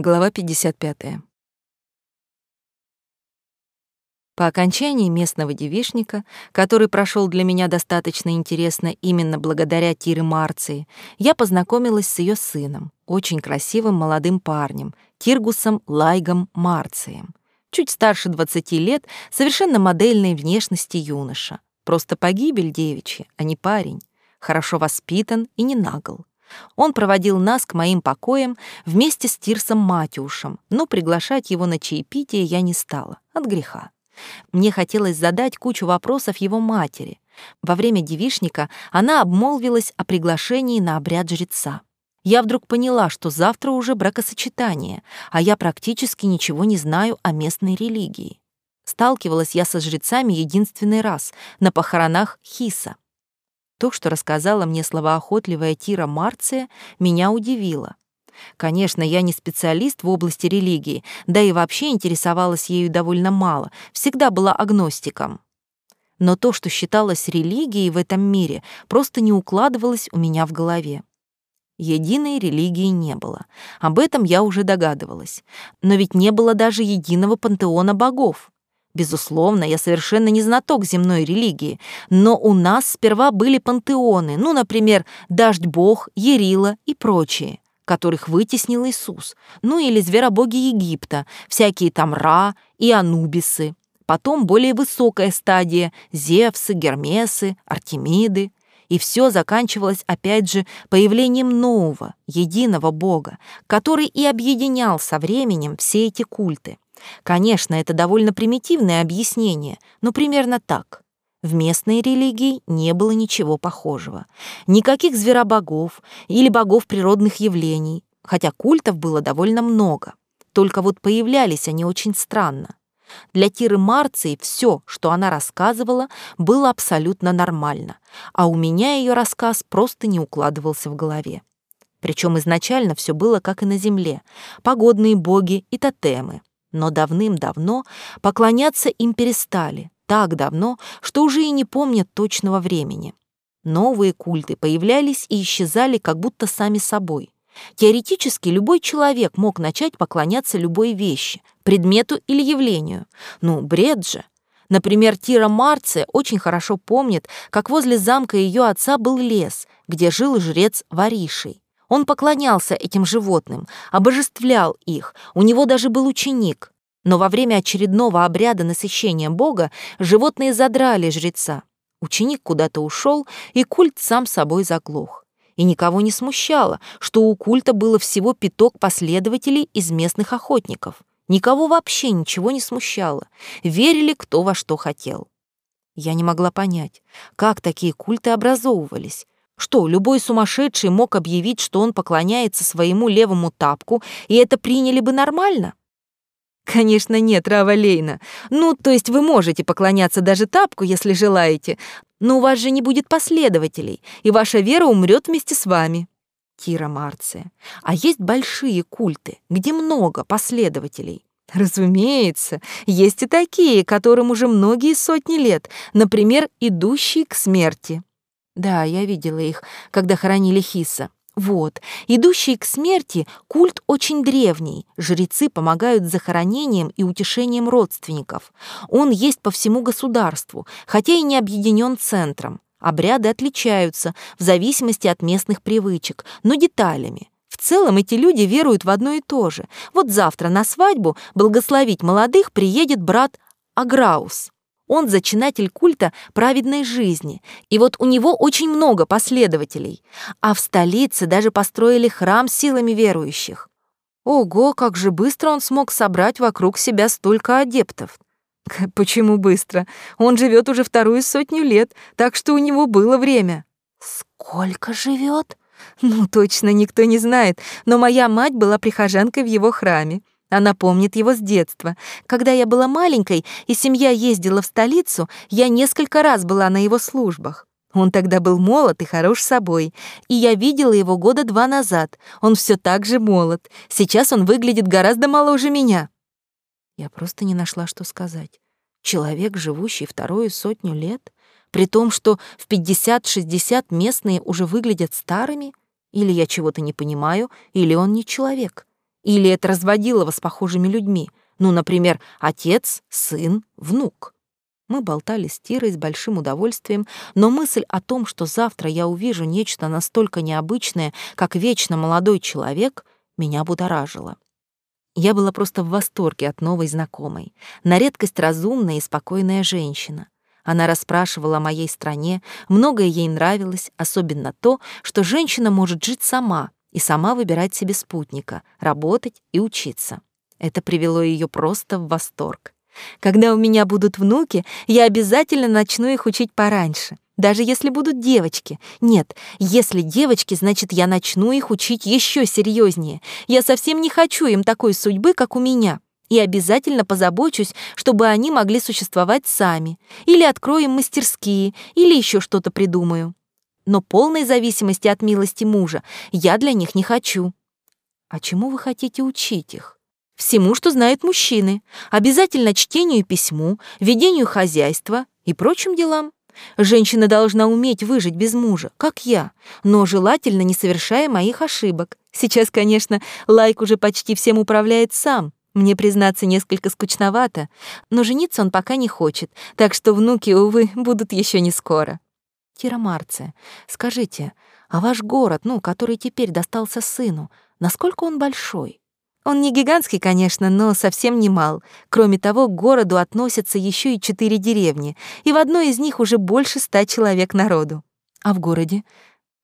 Глава 55. По окончании местного девишника, который прошел для меня достаточно интересно именно благодаря Тире Марции, я познакомилась с ее сыном, очень красивым молодым парнем, Тиргусом Лайгом Марцием. Чуть старше 20 лет, совершенно модельной внешности юноша. Просто погибель девичья, а не парень. Хорошо воспитан и не нагл. Он проводил нас к моим покоям вместе с Тирсом Матюшем, но приглашать его на чаепитие я не стала, от греха. Мне хотелось задать кучу вопросов его матери. Во время девишника она обмолвилась о приглашении на обряд жреца. Я вдруг поняла, что завтра уже бракосочетание, а я практически ничего не знаю о местной религии. Сталкивалась я со жрецами единственный раз, на похоронах Хиса. То, что рассказала мне словоохотливая Тира Марция, меня удивило. Конечно, я не специалист в области религии, да и вообще интересовалась ею довольно мало, всегда была агностиком. Но то, что считалось религией в этом мире, просто не укладывалось у меня в голове. Единой религии не было. Об этом я уже догадывалась. Но ведь не было даже единого пантеона богов. Безусловно, я совершенно не знаток земной религии, но у нас сперва были пантеоны, ну, например, Дождь-бог, Ерила и прочие, которых вытеснил Иисус, ну или зверобоги Египта, всякие там Ра и Анубисы. Потом более высокая стадия — Зевсы, Гермесы, Артемиды. И все заканчивалось опять же появлением нового, единого бога, который и объединял со временем все эти культы. Конечно, это довольно примитивное объяснение, но примерно так. В местной религии не было ничего похожего. Никаких зверобогов или богов природных явлений, хотя культов было довольно много. Только вот появлялись они очень странно. Для Тиры Марции все, что она рассказывала, было абсолютно нормально, а у меня ее рассказ просто не укладывался в голове. Причем изначально все было как и на земле, погодные боги и тотемы. Но давным-давно поклоняться им перестали, так давно, что уже и не помнят точного времени. Новые культы появлялись и исчезали как будто сами собой. Теоретически любой человек мог начать поклоняться любой вещи, предмету или явлению. Ну, бред же. Например, Тира Марция очень хорошо помнит, как возле замка ее отца был лес, где жил жрец Варишей. Он поклонялся этим животным, обожествлял их, у него даже был ученик. Но во время очередного обряда насыщения Бога животные задрали жреца. Ученик куда-то ушел, и культ сам собой заглох. И никого не смущало, что у культа было всего пяток последователей из местных охотников. Никого вообще ничего не смущало. Верили кто во что хотел. Я не могла понять, как такие культы образовывались. Что, любой сумасшедший мог объявить, что он поклоняется своему левому тапку, и это приняли бы нормально? Конечно, нет, Рава Лейна. Ну, то есть вы можете поклоняться даже тапку, если желаете, но у вас же не будет последователей, и ваша вера умрет вместе с вами. Кира Марция. А есть большие культы, где много последователей. Разумеется, есть и такие, которым уже многие сотни лет, например, идущие к смерти. Да, я видела их, когда хоронили Хиса. Вот, идущий к смерти культ очень древний. Жрецы помогают захоронением и утешением родственников. Он есть по всему государству, хотя и не объединен центром. Обряды отличаются в зависимости от местных привычек, но деталями. В целом эти люди веруют в одно и то же. Вот завтра на свадьбу благословить молодых приедет брат Аграус. Он зачинатель культа праведной жизни, и вот у него очень много последователей. А в столице даже построили храм силами верующих. Ого, как же быстро он смог собрать вокруг себя столько адептов. Почему быстро? Он живет уже вторую сотню лет, так что у него было время. Сколько живет? Ну, точно никто не знает, но моя мать была прихожанкой в его храме. Она помнит его с детства. Когда я была маленькой и семья ездила в столицу, я несколько раз была на его службах. Он тогда был молод и хорош собой, и я видела его года два назад. Он все так же молод. Сейчас он выглядит гораздо моложе меня. Я просто не нашла, что сказать. Человек, живущий вторую сотню лет, при том, что в 50-60 местные уже выглядят старыми, или я чего-то не понимаю, или он не человек. Или это разводилово с похожими людьми? Ну, например, отец, сын, внук. Мы болтали с Тирой с большим удовольствием, но мысль о том, что завтра я увижу нечто настолько необычное, как вечно молодой человек, меня будоражила. Я была просто в восторге от новой знакомой. На редкость разумная и спокойная женщина. Она расспрашивала о моей стране, многое ей нравилось, особенно то, что женщина может жить сама и сама выбирать себе спутника, работать и учиться. Это привело ее просто в восторг. Когда у меня будут внуки, я обязательно начну их учить пораньше. Даже если будут девочки. Нет, если девочки, значит, я начну их учить еще серьезнее. Я совсем не хочу им такой судьбы, как у меня. И обязательно позабочусь, чтобы они могли существовать сами. Или откроем мастерские, или еще что-то придумаю. Но полной зависимости от милости мужа я для них не хочу. А чему вы хотите учить их? всему, что знают мужчины, обязательно чтению письму, ведению хозяйства и прочим делам. Женщина должна уметь выжить без мужа, как я, но желательно не совершая моих ошибок. Сейчас, конечно, Лайк уже почти всем управляет сам. Мне, признаться, несколько скучновато, но жениться он пока не хочет, так что внуки, увы, будут еще не скоро. Тира Марция, скажите, а ваш город, ну, который теперь достался сыну, насколько он большой? Он не гигантский, конечно, но совсем не мал. Кроме того, к городу относятся еще и четыре деревни, и в одной из них уже больше ста человек народу. А в городе?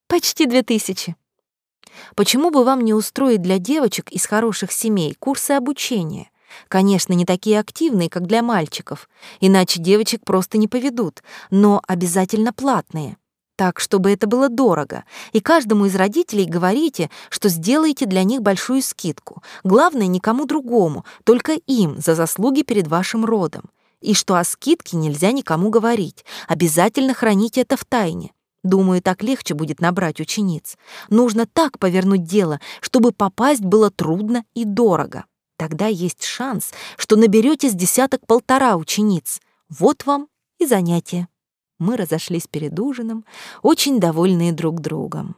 Почти две тысячи. Почему бы вам не устроить для девочек из хороших семей курсы обучения? Конечно, не такие активные, как для мальчиков, иначе девочек просто не поведут, но обязательно платные так, чтобы это было дорого, и каждому из родителей говорите, что сделаете для них большую скидку. Главное, никому другому, только им за заслуги перед вашим родом. И что о скидке нельзя никому говорить. Обязательно храните это в тайне. Думаю, так легче будет набрать учениц. Нужно так повернуть дело, чтобы попасть было трудно и дорого. Тогда есть шанс, что наберете с десяток-полтора учениц. Вот вам и занятие. Мы разошлись перед ужином, очень довольные друг другом.